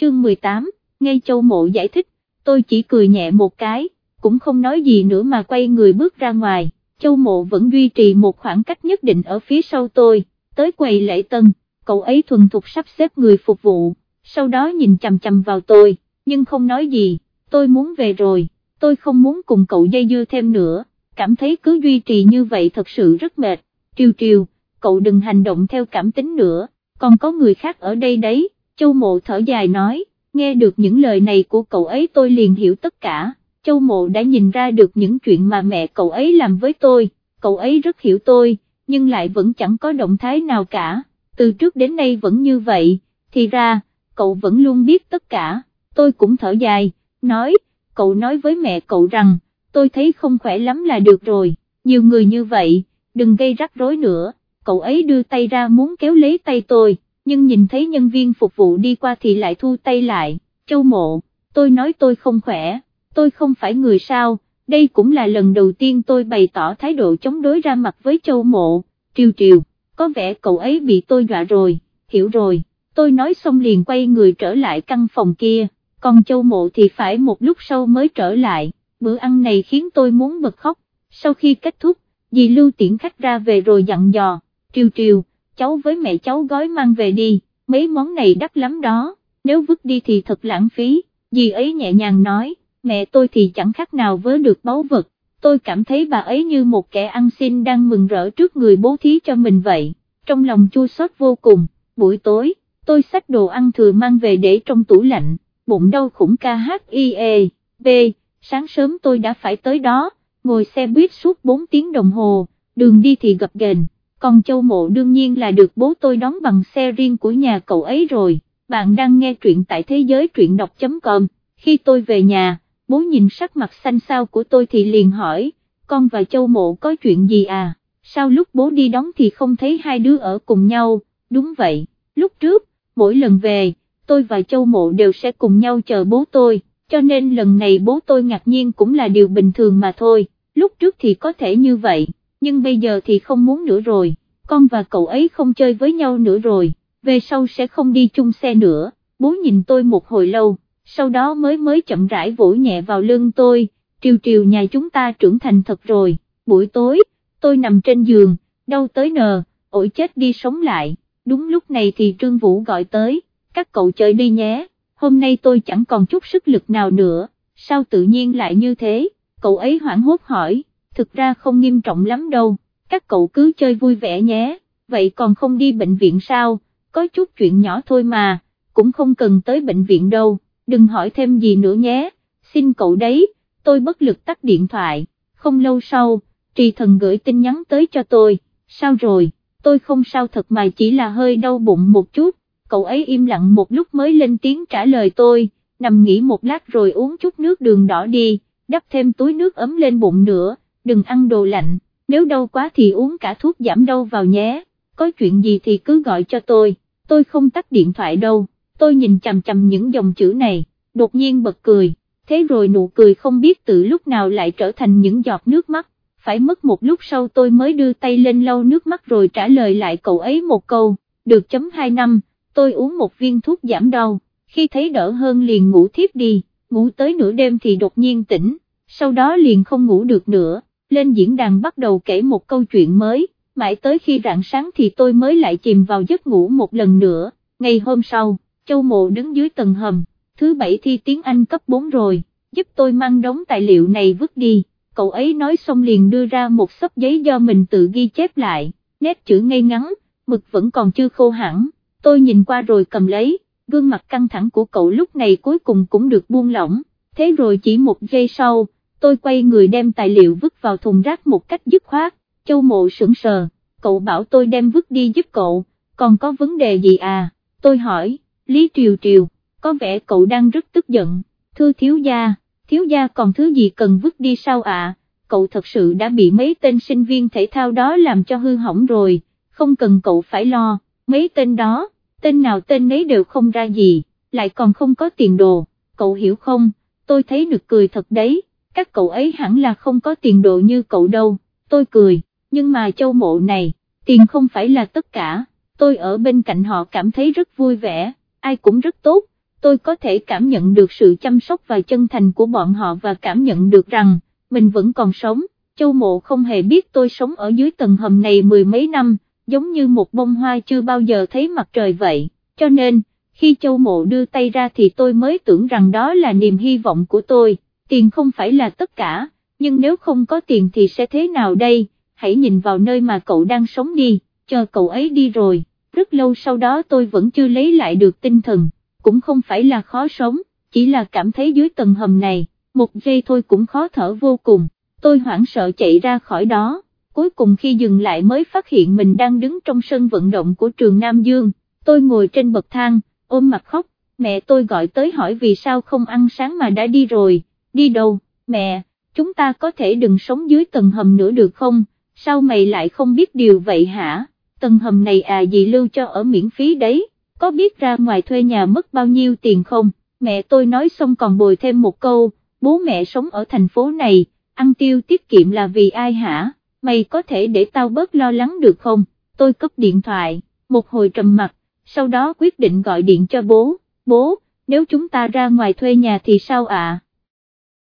chương 18, ngay châu mộ giải thích, tôi chỉ cười nhẹ một cái, cũng không nói gì nữa mà quay người bước ra ngoài, châu mộ vẫn duy trì một khoảng cách nhất định ở phía sau tôi, tới quầy lễ tân, cậu ấy thuần thục sắp xếp người phục vụ, sau đó nhìn chầm chầm vào tôi, nhưng không nói gì, tôi muốn về rồi, tôi không muốn cùng cậu dây dưa thêm nữa, cảm thấy cứ duy trì như vậy thật sự rất mệt, triều triều, cậu đừng hành động theo cảm tính nữa, còn có người khác ở đây đấy, châu mộ thở dài nói, nghe được những lời này của cậu ấy tôi liền hiểu tất cả, châu mộ đã nhìn ra được những chuyện mà mẹ cậu ấy làm với tôi, cậu ấy rất hiểu tôi, nhưng lại vẫn chẳng có động thái nào cả, từ trước đến nay vẫn như vậy, thì ra, cậu vẫn luôn biết tất cả, tôi cũng thở dài, nói, cậu nói với mẹ cậu rằng, tôi thấy không khỏe lắm là được rồi, nhiều người như vậy, đừng gây rắc rối nữa, cậu ấy đưa tay ra muốn kéo lấy tay tôi, nhưng nhìn thấy nhân viên phục vụ đi qua thì lại thu tay lại, châu mộ, tôi nói tôi không khỏe, tôi không phải người sao, đây cũng là lần đầu tiên tôi bày tỏ thái độ chống đối ra mặt với châu mộ, triều triều, có vẻ cậu ấy bị tôi dọa rồi, hiểu rồi, tôi nói xong liền quay người trở lại căn phòng kia, còn châu mộ thì phải một lúc sau mới trở lại, bữa ăn này khiến tôi muốn bật khóc, sau khi kết thúc, dì lưu tiễn khách ra về rồi dặn dò, triều triều, cháu với mẹ cháu gói mang về đi, mấy món này đắt lắm đó, nếu vứt đi thì thật lãng phí, dì ấy nhẹ nhàng nói, mẹ tôi thì chẳng khác nào với được báu vật, tôi cảm thấy bà ấy như một kẻ ăn xin đang mừng rỡ trước người bố thí cho mình vậy, trong lòng chua xót vô cùng, buổi tối, tôi xách đồ ăn thừa mang về để trong tủ lạnh, bụng đau khủng KHIE, B, sáng sớm tôi đã phải tới đó, ngồi xe buýt suốt 4 tiếng đồng hồ, đường đi thì gập ghềnh còn châu mộ đương nhiên là được bố tôi đón bằng xe riêng của nhà cậu ấy rồi, bạn đang nghe truyện tại thế giới truyện đọc.com, khi tôi về nhà, bố nhìn sắc mặt xanh xao của tôi thì liền hỏi, con và châu mộ có chuyện gì à, sao lúc bố đi đón thì không thấy hai đứa ở cùng nhau, đúng vậy, lúc trước, mỗi lần về, tôi và châu mộ đều sẽ cùng nhau chờ bố tôi, cho nên lần này bố tôi ngạc nhiên cũng là điều bình thường mà thôi, lúc trước thì có thể như vậy nhưng bây giờ thì không muốn nữa rồi, con và cậu ấy không chơi với nhau nữa rồi, về sau sẽ không đi chung xe nữa, bố nhìn tôi một hồi lâu, sau đó mới mới chậm rãi vỗ nhẹ vào lưng tôi, triều triều nhà chúng ta trưởng thành thật rồi, buổi tối, tôi nằm trên giường, đau tới nờ, ổi chết đi sống lại, đúng lúc này thì Trương Vũ gọi tới, các cậu chơi đi nhé, hôm nay tôi chẳng còn chút sức lực nào nữa, sao tự nhiên lại như thế, cậu ấy hoảng hốt hỏi thực ra không nghiêm trọng lắm đâu, các cậu cứ chơi vui vẻ nhé, vậy còn không đi bệnh viện sao, có chút chuyện nhỏ thôi mà, cũng không cần tới bệnh viện đâu, đừng hỏi thêm gì nữa nhé, xin cậu đấy, tôi bất lực tắt điện thoại, không lâu sau, trì thần gửi tin nhắn tới cho tôi, sao rồi, tôi không sao thật mà chỉ là hơi đau bụng một chút, cậu ấy im lặng một lúc mới lên tiếng trả lời tôi, nằm nghỉ một lát rồi uống chút nước đường đỏ đi, đắp thêm túi nước ấm lên bụng nữa đừng ăn đồ lạnh, nếu đau quá thì uống cả thuốc giảm đau vào nhé, có chuyện gì thì cứ gọi cho tôi, tôi không tắt điện thoại đâu, tôi nhìn chằm chằm những dòng chữ này, đột nhiên bật cười, thế rồi nụ cười không biết từ lúc nào lại trở thành những giọt nước mắt, phải mất một lúc sau tôi mới đưa tay lên lau nước mắt rồi trả lời lại cậu ấy một câu, được chấm 2 năm, tôi uống một viên thuốc giảm đau, khi thấy đỡ hơn liền ngủ thiếp đi, ngủ tới nửa đêm thì đột nhiên tỉnh, sau đó liền không ngủ được nữa lên diễn đàn bắt đầu kể một câu chuyện mới, mãi tới khi rạng sáng thì tôi mới lại chìm vào giấc ngủ một lần nữa, ngày hôm sau, Châu Mộ đứng dưới tầng hầm, thứ bảy thi tiếng Anh cấp 4 rồi, giúp tôi mang đống tài liệu này vứt đi, cậu ấy nói xong liền đưa ra một sấp giấy do mình tự ghi chép lại, nét chữ ngay ngắn, mực vẫn còn chưa khô hẳn, tôi nhìn qua rồi cầm lấy, gương mặt căng thẳng của cậu lúc này cuối cùng cũng được buông lỏng, thế rồi chỉ một giây sau, tôi quay người đem tài liệu vứt vào thùng rác một cách dứt khoát, châu mộ sững sờ, cậu bảo tôi đem vứt đi giúp cậu, còn có vấn đề gì à, tôi hỏi, Lý Triều Triều, có vẻ cậu đang rất tức giận, thưa thiếu gia, thiếu gia còn thứ gì cần vứt đi sao à, cậu thật sự đã bị mấy tên sinh viên thể thao đó làm cho hư hỏng rồi, không cần cậu phải lo, mấy tên đó, tên nào tên nấy đều không ra gì, lại còn không có tiền đồ, cậu hiểu không, tôi thấy được cười thật đấy các cậu ấy hẳn là không có tiền độ như cậu đâu, tôi cười, nhưng mà châu mộ này, tiền không phải là tất cả, tôi ở bên cạnh họ cảm thấy rất vui vẻ, ai cũng rất tốt, tôi có thể cảm nhận được sự chăm sóc và chân thành của bọn họ và cảm nhận được rằng, mình vẫn còn sống, châu mộ không hề biết tôi sống ở dưới tầng hầm này mười mấy năm, giống như một bông hoa chưa bao giờ thấy mặt trời vậy, cho nên, khi châu mộ đưa tay ra thì tôi mới tưởng rằng đó là niềm hy vọng của tôi, tiền không phải là tất cả, nhưng nếu không có tiền thì sẽ thế nào đây, hãy nhìn vào nơi mà cậu đang sống đi, chờ cậu ấy đi rồi, rất lâu sau đó tôi vẫn chưa lấy lại được tinh thần, cũng không phải là khó sống, chỉ là cảm thấy dưới tầng hầm này, một giây thôi cũng khó thở vô cùng, tôi hoảng sợ chạy ra khỏi đó, cuối cùng khi dừng lại mới phát hiện mình đang đứng trong sân vận động của trường Nam Dương, tôi ngồi trên bậc thang, ôm mặt khóc, mẹ tôi gọi tới hỏi vì sao không ăn sáng mà đã đi rồi, đi đâu, mẹ, chúng ta có thể đừng sống dưới tầng hầm nữa được không, sao mày lại không biết điều vậy hả, tầng hầm này à gì lưu cho ở miễn phí đấy, có biết ra ngoài thuê nhà mất bao nhiêu tiền không, mẹ tôi nói xong còn bồi thêm một câu, bố mẹ sống ở thành phố này, ăn tiêu tiết kiệm là vì ai hả, mày có thể để tao bớt lo lắng được không, tôi cấp điện thoại, một hồi trầm mặt, sau đó quyết định gọi điện cho bố, bố, nếu chúng ta ra ngoài thuê nhà thì sao ạ? À?